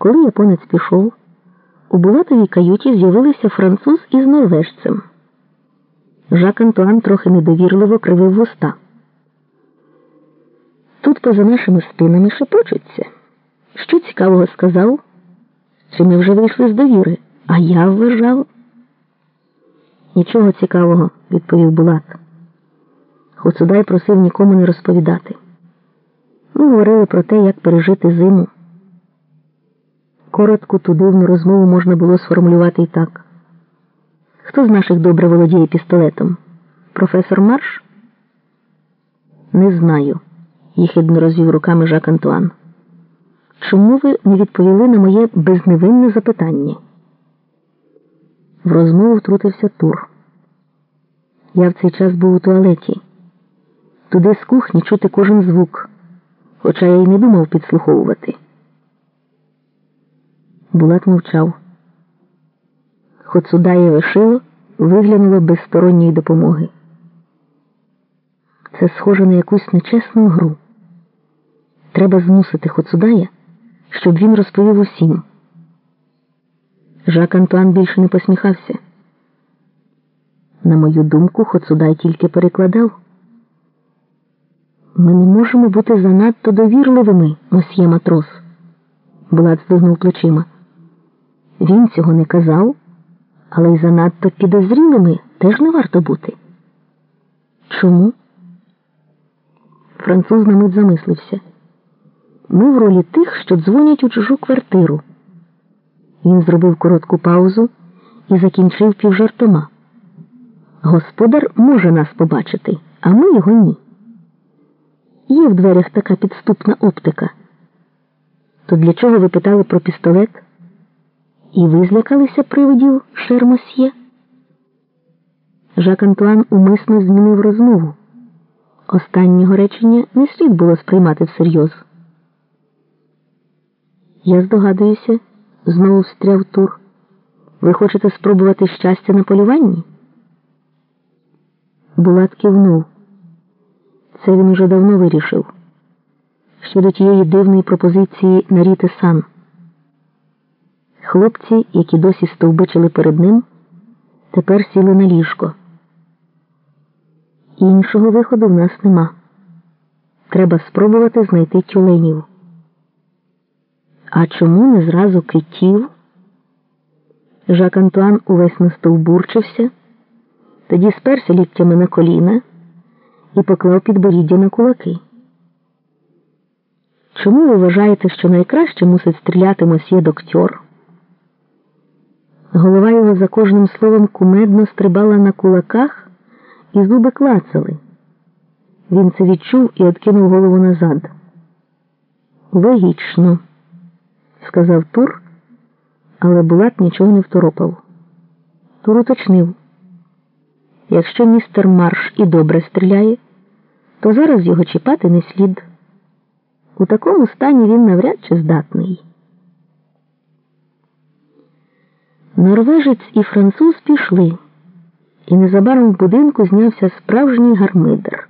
Коли японець пішов, у Булатовій каюті з'явилися француз із норвежцем. Жак Антуан трохи недовірливо кривив вуста. Тут поза нашими спинами шепочуться. Що цікавого сказав? Чи ми вже вийшли з довіри? А я вважав. Нічого цікавого, відповів Булат. Хоцудай просив нікому не розповідати. Ми говорили про те, як пережити зиму. Коротку ту дивну розмову можна було сформулювати і так. Хто з наших добре володіє пістолетом? Професор Марш? Не знаю, єхидно розвів руками Жак Антуан. Чому ви не відповіли на моє безневинне запитання? В розмову втрутився Тур. Я в цей час був у туалеті. Туди з кухні чути кожен звук, хоча я й не думав підслуховувати. Булат мовчав. Хоцудаєве шило виглянуло без сторонньої допомоги. Це схоже на якусь нечесну гру. Треба змусити Хоцудая, щоб він розповів усім. Жак Антуан більше не посміхався. На мою думку, Хоцудай тільки перекладав. Ми не можемо бути занадто довірливими, мосьє матрос. Булат здогнув плечима. Він цього не казав, але й занадто підозрілими теж не варто бути. Чому? Француз на мить замислився. Ми в ролі тих, що дзвонять у чужу квартиру. Він зробив коротку паузу і закінчив півжартома. Господар може нас побачити, а ми його ні. Є в дверях така підступна оптика. То для чого ви питали про пістолет? І ви злякалися привидів Шермосьє? Жак Антуан умисно змінив розмову. Останнього речення не слід було сприймати всерйоз. Я здогадуюся, знову встряв Тур. Ви хочете спробувати щастя на полюванні? Булат кивнув. Це він уже давно вирішив. Щодо тієї дивної пропозиції Наріти сан. Хлопці, які досі стовбичили перед ним, тепер сіли на ліжко. Іншого виходу в нас нема. Треба спробувати знайти тюленів. А чому не зразу китів? Жак Антуан увесь настовбурчився, тоді сперся ліктями на коліна і поклав підборіддя на кулаки. Чому ви вважаєте, що найкраще мусить стріляти мосьє доктор? Голова його за кожним словом кумедно стрибала на кулаках, і зуби клацали. Він це відчув і откинув голову назад. Логічно, сказав Тур, але Булат нічого не второпав. Тур уточнив. Якщо містер Марш і добре стріляє, то зараз його чіпати не слід. У такому стані він навряд чи здатний. Норвежець і француз пішли, і незабаром в будинку знявся справжній гармидер.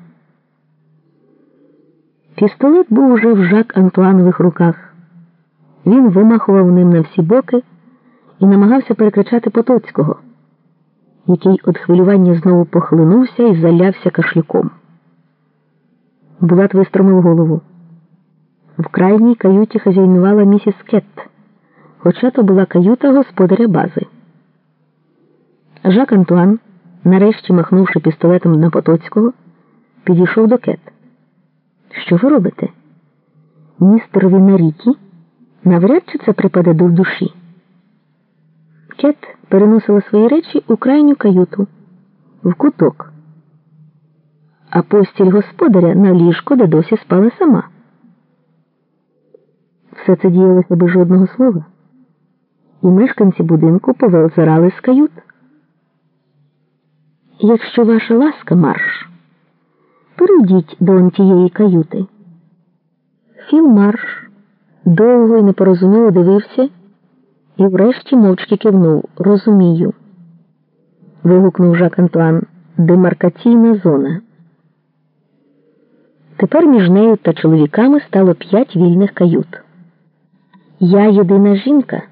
Пістолет був уже в Жак Антуанових руках. Він вимахував ним на всі боки і намагався перекричати Потоцького, який від хвилювання знову похлинувся і залявся кашлюком. Булат вистромив голову. В крайній каюті хазяйнувала місіс Кетт хоча то була каюта господаря бази. Жак Антуан, нарешті махнувши пістолетом на Потоцького, підійшов до кет. Що ви робите? Містерові на ріки? Навряд чи це припаде до душі. Кет переносила свої речі у крайню каюту, в куток, а постіль господаря на ліжко, де досі спала сама. Все це діялося без жодного слова і мешканці будинку повелзирали з кают. Якщо ваша ласка, марш, перейдіть до тієї каюти. Філ марш довго і непорозуміло дивився і врешті мовчки кивнув. Розумію. вигукнув Жак Антуан. Демаркаційна зона. Тепер між нею та чоловіками стало п'ять вільних кают. Я єдина жінка,